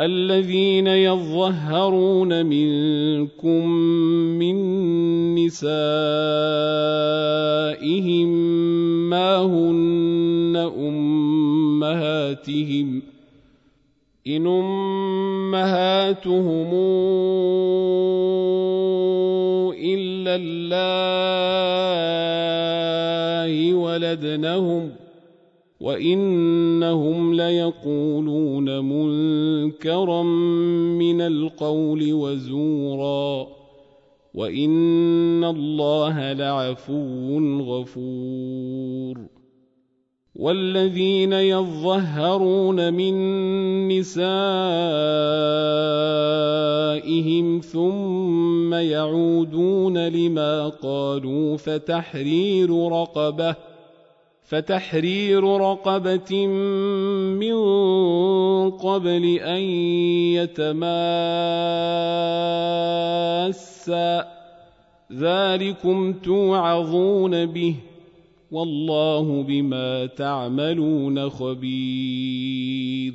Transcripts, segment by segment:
الذين يظهرون منكم من نسائهم ما هن أمهاتهم إن أمهاتهم إلا الله ولدنهم وانهم ليقولون منكرا من القول وزورا وان الله لعفو غفور والذين يظهرون من نسائهم ثم يعودون لما قالوا فتحرير رقبه فتحرير رقبة من قبل أن يتماسا. ذلكم توعظون به والله بما تعملون خبير.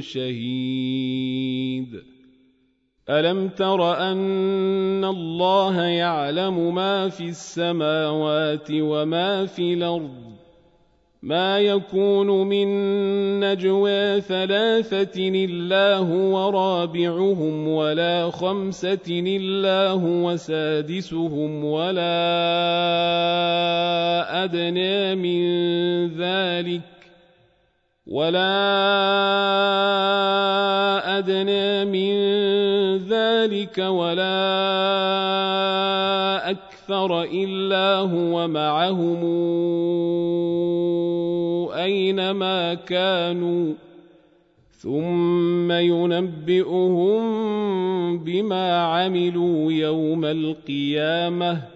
شهيد. ألم تر أن الله يعلم ما في السماوات وما في الأرض؟ ما يكون من نجوى ثلاثة إلا هو رابعهم ولا خمسة إلا هو سادسهم ولا أدنى من ذلك ولا أدنى من ذلك ولا أكثر إلا هو معهم أينما كانوا ثم ينبئهم بما عملوا يوم القيامة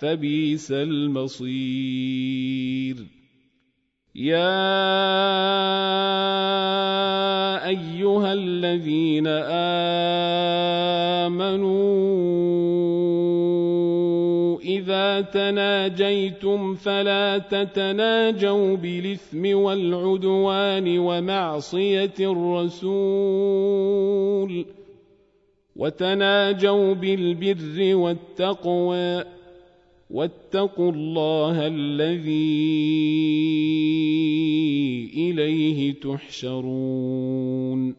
فبئس المصير. يا أيها الذين آمنوا إذا تناجيتم فلا تتناجوا بالإثم والعدوان ومعصية الرسول وتناجوا بالبر والتقوى. واتقوا الله الذي إليه تحشرون.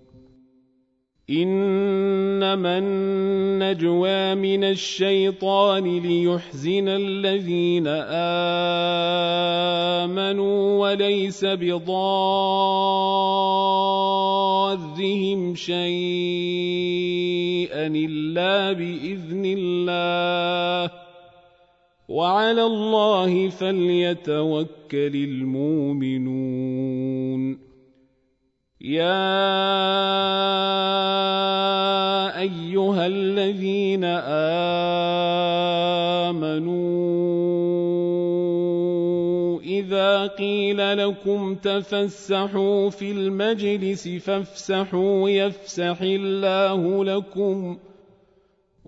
إنما النجوى من الشيطان ليحزن الذين آمنوا وليس بضارهم شيئا إلا بإذن الله. وعلى الله فليتوكل المؤمنون. يا أيها الذين آمنوا إذا قيل لكم تفسحوا في المجلس فافسحوا يفسح الله لكم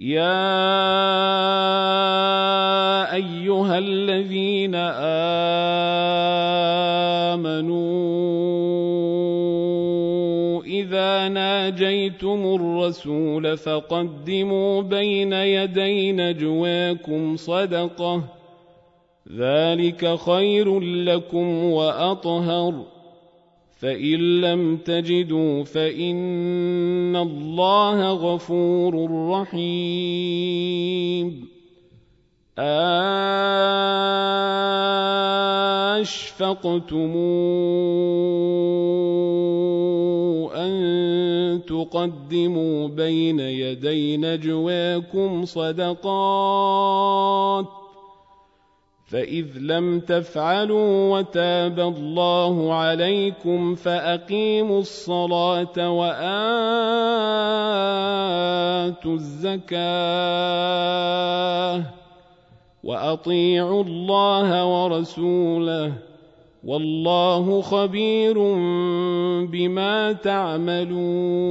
يا ايها الذين امنوا اذا ناجيتم الرسول فقدموا بين يدي نجواكم صدقه ذلك خير لكم واطهر فان لم تجدوا فان الله غفور رحيم. اشفقتم ان تقدموا بين يدي نجواكم صدقات فإذ لم تفعلوا وتاب الله عليكم فأقيموا الصلاة وآتوا الزكاة وأطيعوا الله ورسوله والله خبير بما تعملون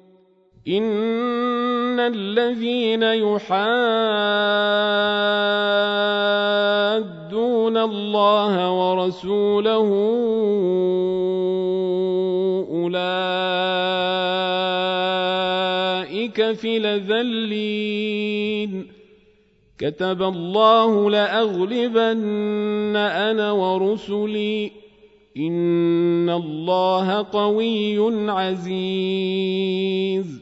ان الذين يحادون الله ورسوله اولئك في لذلين كتب الله لاغلبن أنا ورسلي ان الله قوي عزيز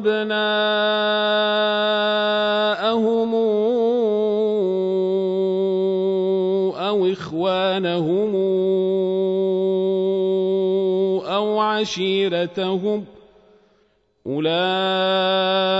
أبناءهم أو إخوانهم أو عشيرتهم أولئك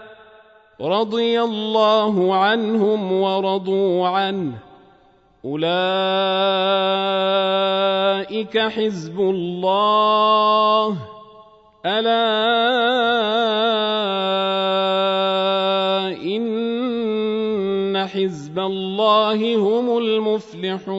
رضي الله عنهم ورضوا عنه. أولئك حزب الله. ألا إن حزب الله هم المفلحون.